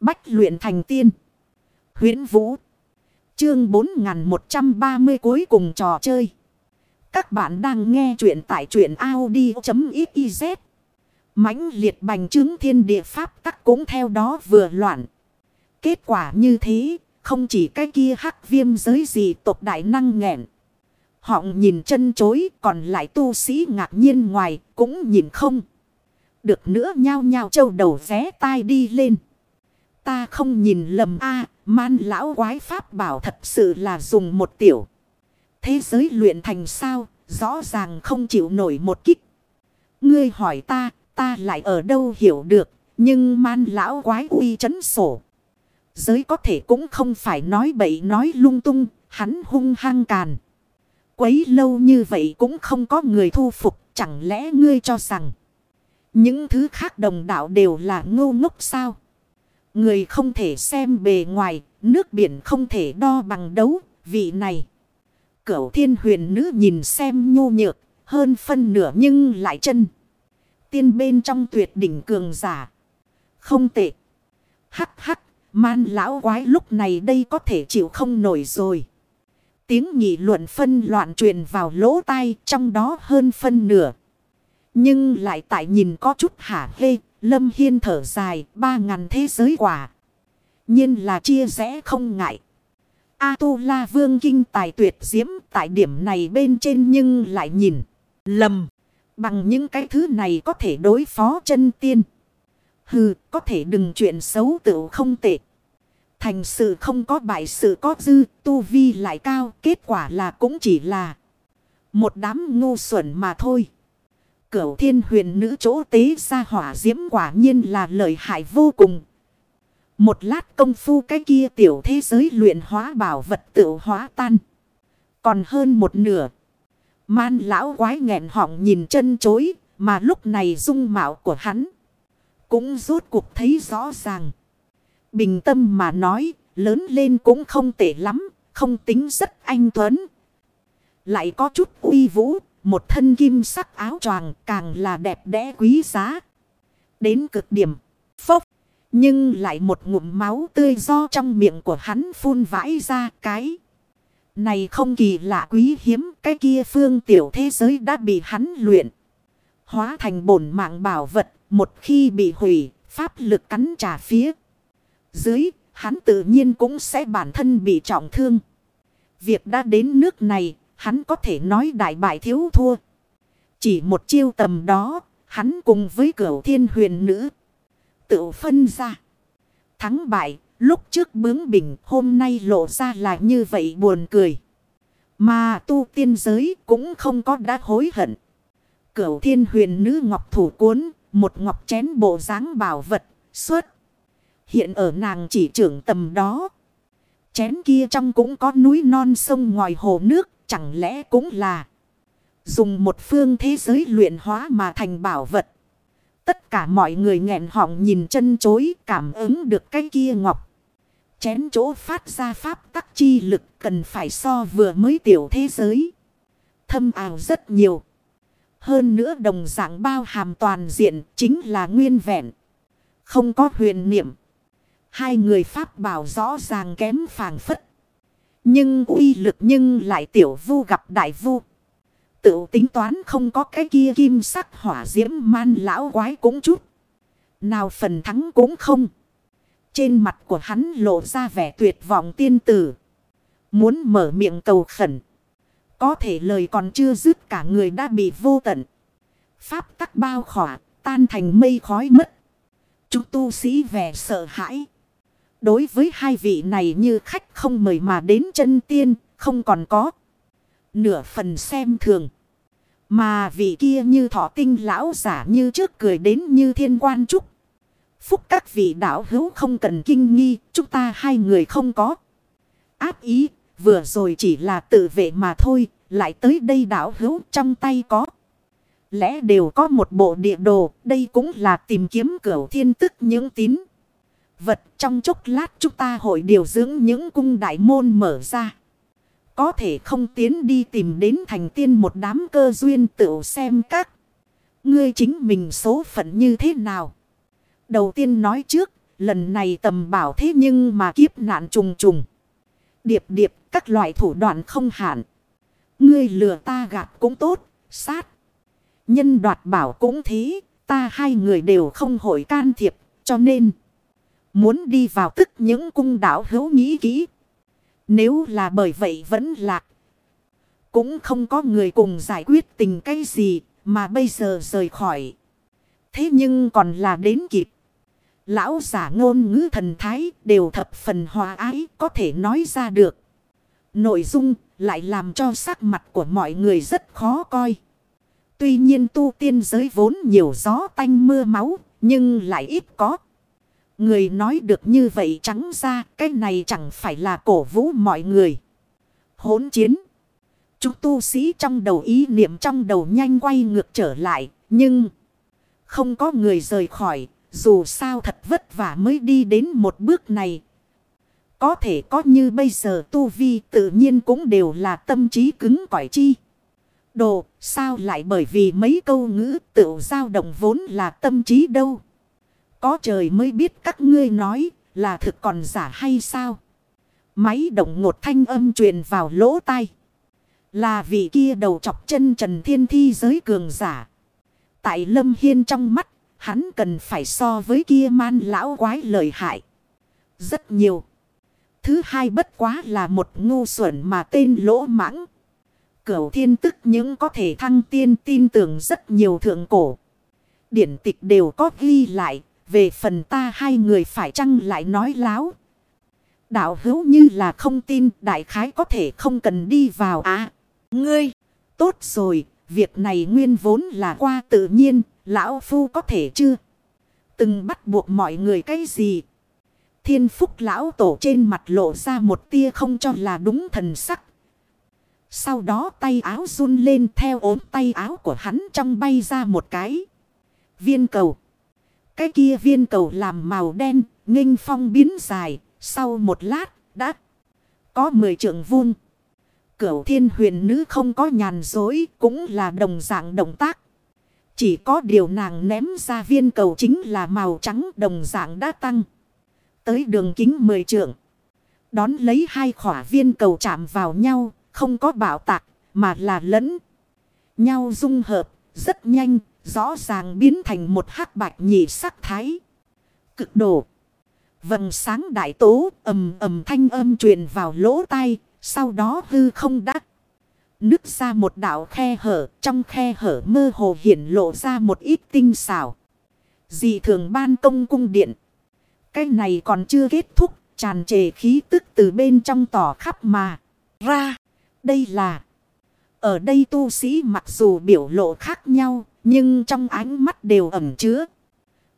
Bách luyện thành tiên. huyễn Vũ. Chương 4130 cuối cùng trò chơi. Các bạn đang nghe truyện tại truyện Audi.xyz. mãnh liệt bành trướng thiên địa pháp tắc cũng theo đó vừa loạn. Kết quả như thế, không chỉ cái kia hắc viêm giới gì tộc đại năng nghẹn. Họng nhìn chân chối còn lại tu sĩ ngạc nhiên ngoài cũng nhìn không. Được nữa nhao nhao châu đầu ré tai đi lên. Ta không nhìn lầm a man lão quái pháp bảo thật sự là dùng một tiểu. Thế giới luyện thành sao, rõ ràng không chịu nổi một kích. Ngươi hỏi ta, ta lại ở đâu hiểu được, nhưng man lão quái uy chấn sổ. Giới có thể cũng không phải nói bậy nói lung tung, hắn hung hăng càn. Quấy lâu như vậy cũng không có người thu phục, chẳng lẽ ngươi cho rằng những thứ khác đồng đạo đều là ngô ngốc sao? Người không thể xem bề ngoài, nước biển không thể đo bằng đấu, vị này. Cửu thiên huyền nữ nhìn xem nhô nhược, hơn phân nửa nhưng lại chân. Tiên bên trong tuyệt đỉnh cường giả. Không tệ. Hắc hắc, man lão quái lúc này đây có thể chịu không nổi rồi. Tiếng nhị luận phân loạn truyền vào lỗ tai trong đó hơn phân nửa. Nhưng lại tại nhìn có chút hả hê, Lâm Hiên thở dài, ba ngàn thế giới quả. nhiên là chia rẽ không ngại. A-tu-la vương kinh tài tuyệt diễm tại điểm này bên trên nhưng lại nhìn. Lầm. Bằng những cái thứ này có thể đối phó chân tiên. Hừ, có thể đừng chuyện xấu tự không tệ. Thành sự không có bại sự có dư, tu vi lại cao, kết quả là cũng chỉ là một đám ngu xuẩn mà thôi. Cửu thiên huyền nữ chỗ tế ra hỏa diễm quả nhiên là lợi hại vô cùng. Một lát công phu cái kia tiểu thế giới luyện hóa bảo vật tự hóa tan. Còn hơn một nửa. Man lão quái nghẹn họng nhìn chân chối. Mà lúc này dung mạo của hắn. Cũng rốt cuộc thấy rõ ràng. Bình tâm mà nói. Lớn lên cũng không tệ lắm. Không tính rất anh tuấn. Lại có chút uy vũ. Một thân kim sắc áo choàng càng là đẹp đẽ quý giá. Đến cực điểm. Phốc. Nhưng lại một ngụm máu tươi do trong miệng của hắn phun vãi ra cái. Này không kỳ lạ quý hiếm. Cái kia phương tiểu thế giới đã bị hắn luyện. Hóa thành bổn mạng bảo vật. Một khi bị hủy. Pháp lực cắn trả phía. Dưới. Hắn tự nhiên cũng sẽ bản thân bị trọng thương. Việc đã đến nước này hắn có thể nói đại bại thiếu thua. Chỉ một chiêu tầm đó, hắn cùng với cửu thiên huyền nữ. Tự phân ra. Thắng bại, lúc trước bướng bỉnh hôm nay lộ ra là như vậy buồn cười. Mà tu tiên giới cũng không có đã hối hận. Cửu thiên huyền nữ ngọc thủ cuốn, một ngọc chén bộ dáng bảo vật, xuất. Hiện ở nàng chỉ trưởng tầm đó. Chén kia trong cũng có núi non sông ngoài hồ nước, Chẳng lẽ cũng là dùng một phương thế giới luyện hóa mà thành bảo vật. Tất cả mọi người nghẹn họng nhìn chân chối, cảm ứng được cái kia ngọc. Chén chỗ phát ra pháp tắc chi lực cần phải so vừa mới tiểu thế giới. Thâm ảo rất nhiều. Hơn nữa đồng dạng bao hàm toàn diện, chính là nguyên vẹn. Không có huyền niệm. Hai người pháp bảo rõ ràng kém phàng phất. Nhưng uy lực nhưng lại tiểu vu gặp đại vu. Tự tính toán không có cái kia kim sắc hỏa diễm man lão quái cũng chút. Nào phần thắng cũng không. Trên mặt của hắn lộ ra vẻ tuyệt vọng tiên tử. Muốn mở miệng cầu khẩn. Có thể lời còn chưa dứt cả người đã bị vô tận. Pháp tắc bao khỏa, tan thành mây khói mất. Chúng tu sĩ vẻ sợ hãi. Đối với hai vị này như khách không mời mà đến chân tiên, không còn có. Nửa phần xem thường. Mà vị kia như thọ tinh lão giả như trước cười đến như thiên quan trúc. Phúc các vị đạo hữu không cần kinh nghi, chúng ta hai người không có. Áp ý, vừa rồi chỉ là tự vệ mà thôi, lại tới đây đạo hữu trong tay có. Lẽ đều có một bộ địa đồ, đây cũng là tìm kiếm cửa thiên tức những tín vật trong chốc lát chúng ta hội điều dưỡng những cung đại môn mở ra. Có thể không tiến đi tìm đến thành tiên một đám cơ duyên tự xem các. Ngươi chính mình số phận như thế nào. Đầu tiên nói trước Lần này tầm bảo thế nhưng mà kiếp nạn trùng trùng. Điệp điệp các loại thủ đoạn không hạn. Ngươi lừa ta gạt cũng tốt, sát. Nhân đoạt bảo cũng thế, ta hai người đều không hội can thiệp, cho nên. Muốn đi vào tức những cung đảo hữu nghĩ kỹ. Nếu là bởi vậy vẫn lạc. Cũng không có người cùng giải quyết tình cái gì mà bây giờ rời khỏi. Thế nhưng còn là đến kịp. Lão giả ngôn ngữ thần thái đều thập phần hòa ái có thể nói ra được. Nội dung lại làm cho sắc mặt của mọi người rất khó coi. Tuy nhiên tu tiên giới vốn nhiều gió tanh mưa máu nhưng lại ít có. Người nói được như vậy trắng ra, cái này chẳng phải là cổ vũ mọi người. Hỗn chiến. Chúng tu sĩ trong đầu ý niệm trong đầu nhanh quay ngược trở lại. Nhưng không có người rời khỏi. Dù sao thật vất vả mới đi đến một bước này. Có thể có như bây giờ tu vi tự nhiên cũng đều là tâm trí cứng cỏi chi. Đồ, sao lại bởi vì mấy câu ngữ tự giao động vốn là tâm trí đâu. Có trời mới biết các ngươi nói là thực còn giả hay sao. Máy động ngột thanh âm truyền vào lỗ tai. Là vị kia đầu chọc chân trần thiên thi giới cường giả. Tại lâm hiên trong mắt, hắn cần phải so với kia man lão quái lợi hại. Rất nhiều. Thứ hai bất quá là một ngu xuẩn mà tên lỗ mãng. Cửu thiên tức những có thể thăng tiên tin tưởng rất nhiều thượng cổ. Điển tịch đều có ghi lại, về phần ta hai người phải chăng lại nói láo. Đạo hữu như là không tin đại khái có thể không cần đi vào à. Ngươi, tốt rồi, việc này nguyên vốn là qua tự nhiên, lão phu có thể chưa? Từng bắt buộc mọi người cái gì? Thiên phúc lão tổ trên mặt lộ ra một tia không cho là đúng thần sắc. Sau đó tay áo run lên theo ốm tay áo của hắn trong bay ra một cái. Viên cầu. Cái kia viên cầu làm màu đen, nghênh phong biến dài, sau một lát, đã có mười trượng vuông. Cửu thiên huyền nữ không có nhàn dối, cũng là đồng dạng động tác. Chỉ có điều nàng ném ra viên cầu chính là màu trắng đồng dạng đã tăng. Tới đường kính mười trượng. Đón lấy hai khỏa viên cầu chạm vào nhau, không có bảo tạc, mà là lẫn. Nhau dung hợp, rất nhanh, rõ ràng biến thành một hắc bạch nhị sắc thái. Cực độ. Vầng sáng đại tố ầm ầm thanh âm truyền vào lỗ tai, sau đó hư không đắc. Nứt ra một đạo khe hở, trong khe hở mơ hồ hiển lộ ra một ít tinh xảo. Dị thường ban công cung điện. Cái này còn chưa kết thúc, tràn trề khí tức từ bên trong tỏ khắp mà. Ra, đây là... Ở đây tu sĩ mặc dù biểu lộ khác nhau, nhưng trong ánh mắt đều ẩm chứa.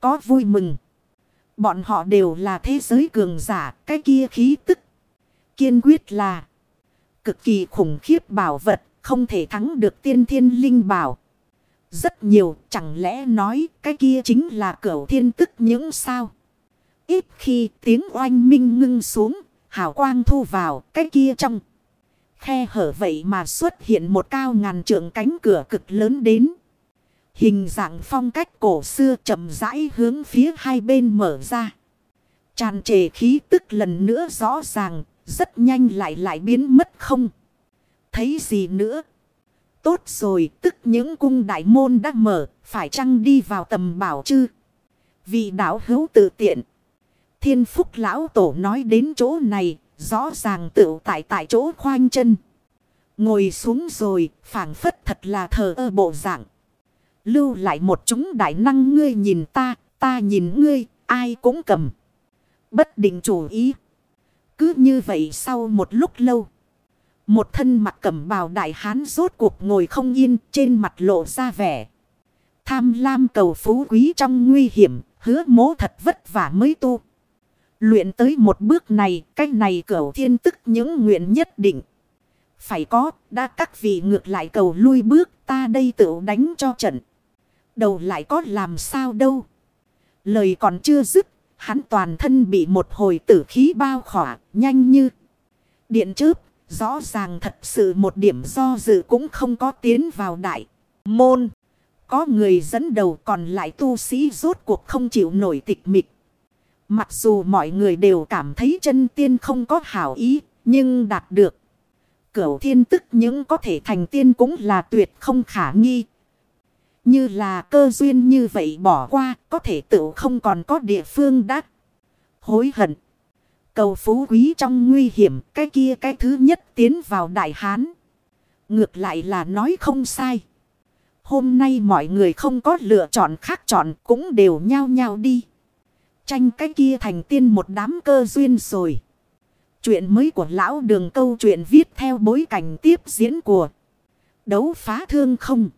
Có vui mừng. Bọn họ đều là thế giới cường giả, cái kia khí tức. Kiên quyết là cực kỳ khủng khiếp bảo vật, không thể thắng được tiên thiên linh bảo. Rất nhiều, chẳng lẽ nói cái kia chính là cửa thiên tức những sao. Ít khi tiếng oanh minh ngưng xuống, hào quang thu vào cái kia trong. Khe hở vậy mà xuất hiện một cao ngàn trượng cánh cửa cực lớn đến. Hình dạng phong cách cổ xưa chậm rãi hướng phía hai bên mở ra. Tràn trề khí tức lần nữa rõ ràng, rất nhanh lại lại biến mất không. Thấy gì nữa? Tốt rồi, tức những cung đại môn đã mở, phải chăng đi vào tầm bảo chư? Vì đảo hữu tự tiện. Thiên phúc lão tổ nói đến chỗ này, rõ ràng tự tại tại chỗ khoanh chân. Ngồi xuống rồi, phảng phất thật là thờ ơ bộ dạng. Lưu lại một chúng đại năng ngươi nhìn ta, ta nhìn ngươi, ai cũng cầm. Bất định chủ ý. Cứ như vậy sau một lúc lâu. Một thân mặt cẩm bào đại hán rốt cuộc ngồi không yên trên mặt lộ ra vẻ. Tham lam cầu phú quý trong nguy hiểm, hứa mố thật vất vả mới tu. Luyện tới một bước này, cách này cửu thiên tức những nguyện nhất định. Phải có, đã các vị ngược lại cầu lui bước, ta đây tự đánh cho trận. Đầu lại có làm sao đâu. Lời còn chưa dứt, hắn toàn thân bị một hồi tử khí bao khỏa, nhanh như điện chớp. Rõ ràng thật sự một điểm do dự cũng không có tiến vào đại môn. Có người dẫn đầu còn lại tu sĩ rốt cuộc không chịu nổi tịch mịch. Mặc dù mọi người đều cảm thấy chân tiên không có hảo ý, nhưng đạt được. Cửu thiên tức những có thể thành tiên cũng là tuyệt không khả nghi. Như là cơ duyên như vậy bỏ qua, có thể tự không còn có địa phương đắc. Hối hận. Cầu phú quý trong nguy hiểm, cái kia cái thứ nhất tiến vào Đại Hán. Ngược lại là nói không sai. Hôm nay mọi người không có lựa chọn khác chọn cũng đều nhau nhau đi. Tranh cái kia thành tiên một đám cơ duyên rồi. Chuyện mới của lão đường câu chuyện viết theo bối cảnh tiếp diễn của đấu phá thương không.